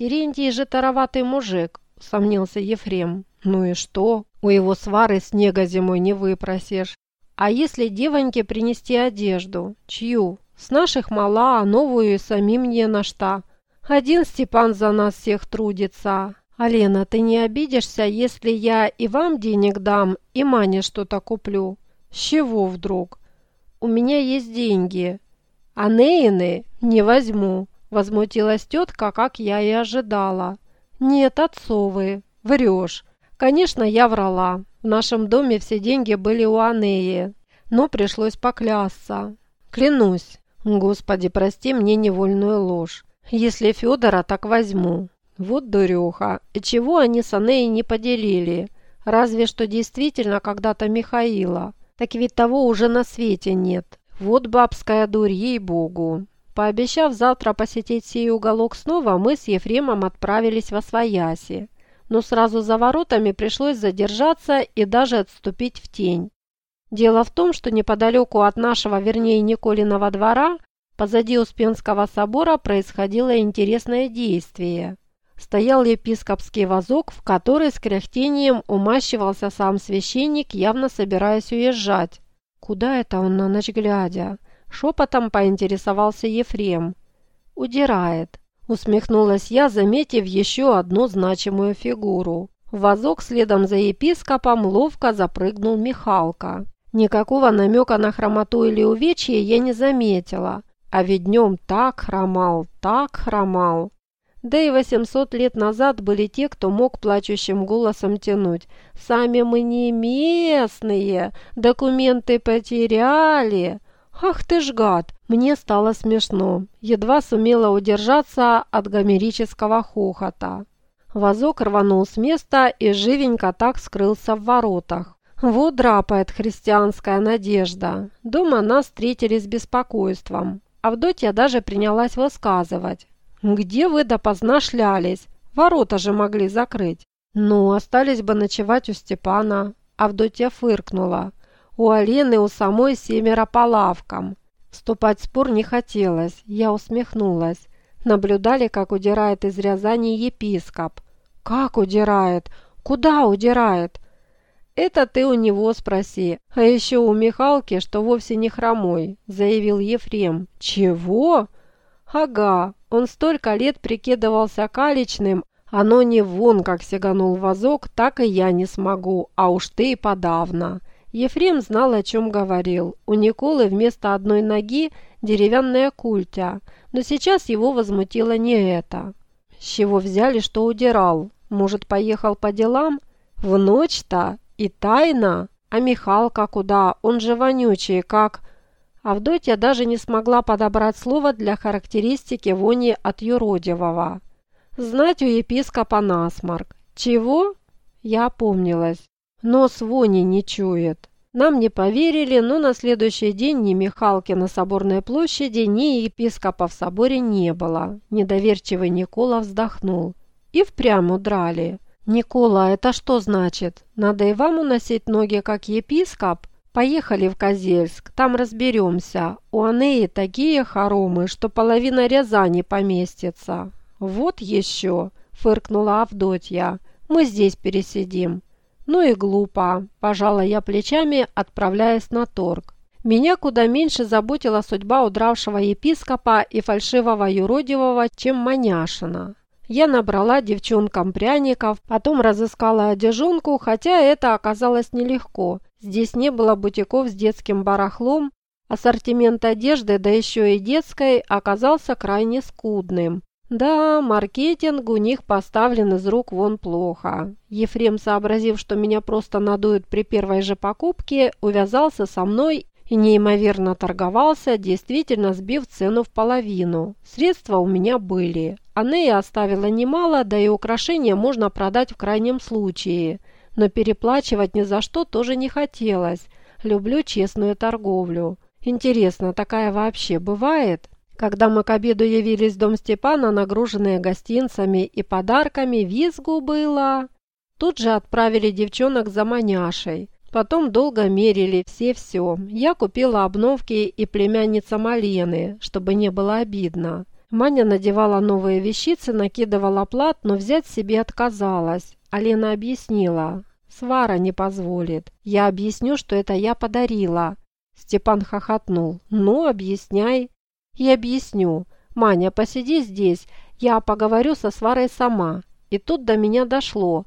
Терентий же тароватый мужик, сомнился Ефрем. Ну и что? У его свары снега зимой не выпросишь. А если девоньке принести одежду? Чью? С наших мала, а новую и самим не на что. Один Степан за нас всех трудится. Алена, ты не обидишься, если я и вам денег дам, и Мане что-то куплю? С чего вдруг? У меня есть деньги. А Нейны не возьму. Возмутилась тетка, как я и ожидала. Нет, отцовы. Врешь. Конечно, я врала. В нашем доме все деньги были у Анеи, но пришлось поклясться. Клянусь. Господи, прости мне невольную ложь. Если Федора, так возьму. Вот дуреха. И чего они с Анеей не поделили? Разве что действительно когда-то Михаила. Так ведь того уже на свете нет. Вот бабская дурь, ей-богу. Пообещав завтра посетить сей уголок снова, мы с Ефремом отправились во Свояси но сразу за воротами пришлось задержаться и даже отступить в тень. Дело в том, что неподалеку от нашего, вернее Николиного двора, позади Успенского собора происходило интересное действие. Стоял епископский вазок, в который с кряхтением умащивался сам священник, явно собираясь уезжать. «Куда это он на ночь глядя?» Шепотом поинтересовался Ефрем. «Удирает. Усмехнулась я, заметив еще одну значимую фигуру. В вазок следом за епископом ловко запрыгнул Михалка. Никакого намека на хромоту или увечье я не заметила. А ведь днем так хромал, так хромал. Да и 800 лет назад были те, кто мог плачущим голосом тянуть. «Сами мы не местные, документы потеряли». «Ах ты ж гад!» Мне стало смешно. Едва сумела удержаться от гомерического хохота. Вазок рванул с места и живенько так скрылся в воротах. Вот драпает христианская надежда. Дома нас встретили с беспокойством. Авдотья даже принялась высказывать. «Где вы допоздна шлялись? Ворота же могли закрыть». «Ну, остались бы ночевать у Степана». Авдотья фыркнула. У Алены у самой семеро по лавкам. Вступать в спор не хотелось, я усмехнулась. Наблюдали, как удирает из Рязани епископ. «Как удирает? Куда удирает?» «Это ты у него спроси. А еще у Михалки, что вовсе не хромой», – заявил Ефрем. «Чего?» «Ага, он столько лет прикидывался калечным, оно не вон как сиганул вазок, так и я не смогу, а уж ты и подавно. Ефрем знал, о чем говорил. У Николы вместо одной ноги деревянная культя, но сейчас его возмутило не это. С чего взяли, что удирал? Может, поехал по делам? В ночь-то? И тайно? А Михалка куда? Он же вонючий, как... Авдотья даже не смогла подобрать слово для характеристики вони от юродивого. Знать у епископа насморк. Чего? Я опомнилась. Нос вони не чует. Нам не поверили, но на следующий день ни Михалки на Соборной площади, ни епископа в соборе не было. Недоверчивый Никола вздохнул. И впрямь удрали. «Никола, это что значит? Надо и вам уносить ноги, как епископ?» «Поехали в Козельск, там разберемся. У Анеи такие хоромы, что половина Рязани поместится». «Вот еще!» – фыркнула Авдотья. «Мы здесь пересидим». Ну и глупо, пожала я плечами, отправляясь на торг. Меня куда меньше заботила судьба удравшего епископа и фальшивого юродивого, чем маняшина. Я набрала девчонкам пряников, потом разыскала одежонку, хотя это оказалось нелегко. Здесь не было бутиков с детским барахлом, ассортимент одежды, да еще и детской, оказался крайне скудным. Да, маркетинг у них поставлен из рук вон плохо. Ефрем, сообразив, что меня просто надуют при первой же покупке, увязался со мной и неимоверно торговался, действительно сбив цену в половину. Средства у меня были. Анея оставила немало, да и украшения можно продать в крайнем случае. Но переплачивать ни за что тоже не хотелось. Люблю честную торговлю. Интересно, такая вообще бывает? Когда мы к обеду явились в дом Степана, нагруженные гостинцами и подарками, визгу было. Тут же отправили девчонок за маняшей. Потом долго мерили все-все. Я купила обновки и племянница Малены, чтобы не было обидно. Маня надевала новые вещицы, накидывала плат, но взять себе отказалась. Алена объяснила. «Свара не позволит. Я объясню, что это я подарила». Степан хохотнул. «Ну, объясняй». «Я объясню. Маня, посиди здесь. Я поговорю со Сварой сама». И тут до меня дошло.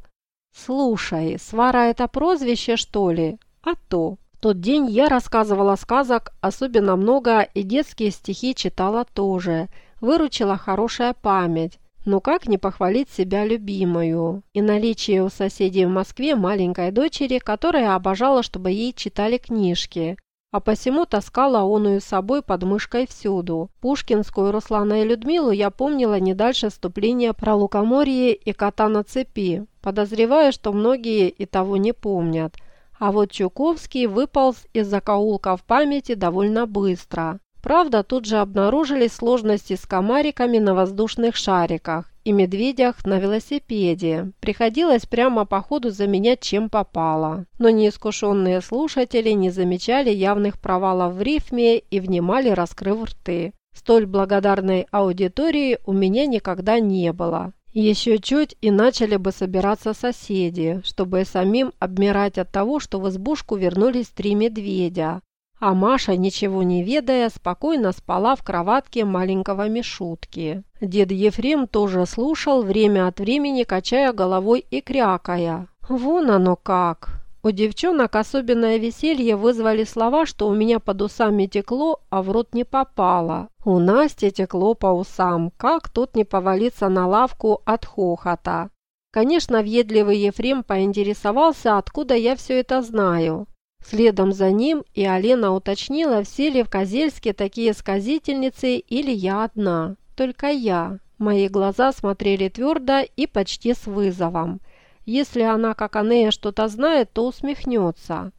«Слушай, Свара это прозвище, что ли?» «А то». В тот день я рассказывала сказок особенно много и детские стихи читала тоже. Выручила хорошая память. Но как не похвалить себя любимую? И наличие у соседей в Москве маленькой дочери, которая обожала, чтобы ей читали книжки. А посему таскала оную с собой под мышкой всюду. Пушкинскую Руслана и Людмилу я помнила не дальше вступления про лукоморье и кота на цепи, подозревая, что многие и того не помнят. А вот Чуковский выполз из закоулка в памяти довольно быстро. Правда, тут же обнаружились сложности с комариками на воздушных шариках и медведях на велосипеде. Приходилось прямо по ходу заменять чем попало. Но неискушенные слушатели не замечали явных провалов в рифме и внимали, раскрыв рты. Столь благодарной аудитории у меня никогда не было. Еще чуть и начали бы собираться соседи, чтобы самим обмирать от того, что в избушку вернулись три медведя, а Маша, ничего не ведая, спокойно спала в кроватке маленького Мишутки. Дед Ефрем тоже слушал, время от времени качая головой и крякая. «Вон оно как!» У девчонок особенное веселье вызвали слова, что у меня под усами текло, а в рот не попало. У Насти текло по усам, как тут не повалиться на лавку от хохота. Конечно, въедливый Ефрем поинтересовался, откуда я все это знаю. Следом за ним и Алена уточнила, все ли в Козельске такие сказительницы или я одна. Только я. Мои глаза смотрели твердо и почти с вызовом. Если она, как Анея, что-то знает, то усмехнется.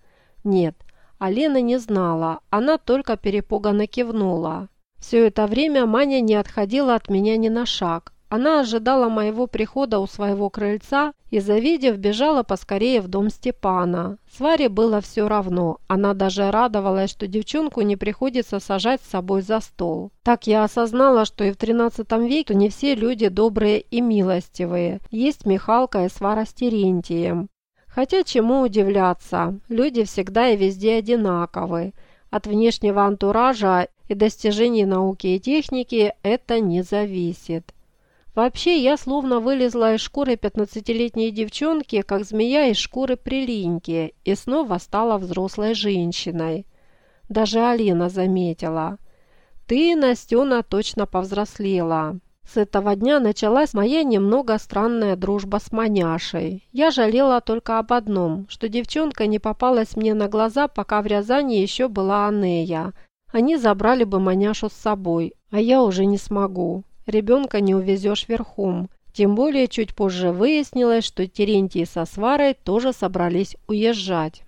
Нет, Алена не знала, она только перепуганно кивнула. Все это время Маня не отходила от меня ни на шаг. Она ожидала моего прихода у своего крыльца и, завидев, бежала поскорее в дом Степана. Сваре было все равно. Она даже радовалась, что девчонку не приходится сажать с собой за стол. Так я осознала, что и в XIII веке не все люди добрые и милостивые. Есть Михалка и Свара с Терентием. Хотя чему удивляться, люди всегда и везде одинаковы. От внешнего антуража и достижений науки и техники это не зависит. Вообще, я словно вылезла из шкуры пятнадцатилетней девчонки, как змея из шкуры прилиньки, и снова стала взрослой женщиной. Даже Алина заметила. «Ты, Настена, точно повзрослела». С этого дня началась моя немного странная дружба с маняшей. Я жалела только об одном, что девчонка не попалась мне на глаза, пока в Рязани еще была Анея. Они забрали бы маняшу с собой, а я уже не смогу. Ребенка не увезешь верхом. Тем более чуть позже выяснилось, что Терентий со Сварой тоже собрались уезжать.